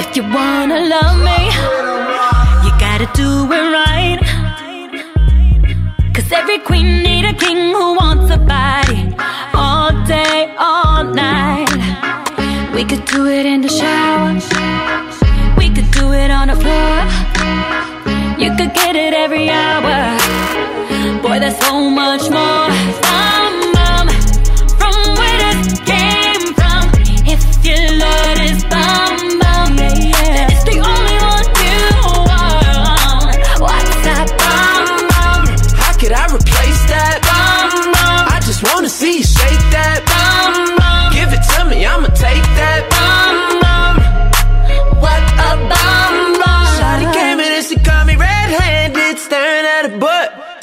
If you wanna love me, you gotta do it right. Cause every queen need a king who wants a body all day, all night. We could do it in the shower. We could do it on the floor. You could get it every hour. Boy, there's so much more.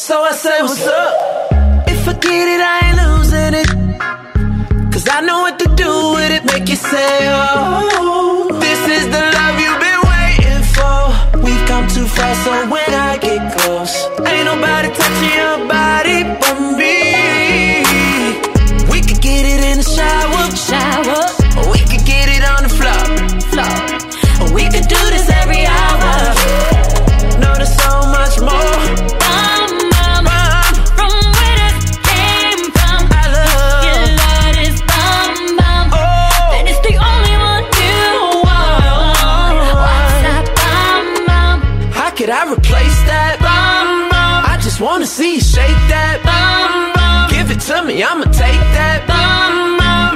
So I said, what's up? If I get it, I ain't losing it. Cause I know what to do with it, make you say, oh. This is the love you've been waiting for. We've come too far, so when I get close, ain't nobody touching your body wanna see you shake that. Bum, bum. Give it to me, I'ma take that. Bum, bum.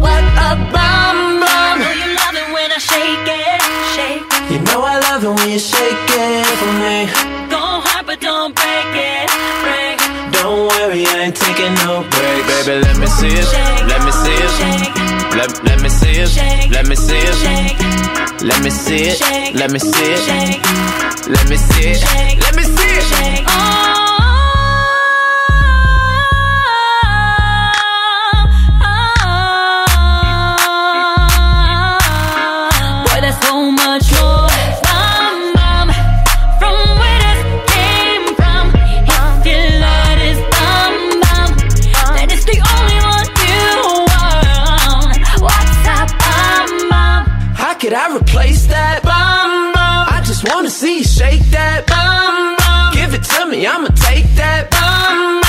What a bum bum. Know you love it when I shake it, shake. You know I love it when you shake it for me. Go hard but don't break it, break. Don't worry, I ain't taking no break, Baby, let me see it. Let me see it. Let, let me see it. Let me see it. Let me see it. Let me see it. Let me see it. Let me see it. Could I replace that? Bum, bum. I just wanna see you shake that. Bum, bum. Give it to me, I'ma take that. Bum,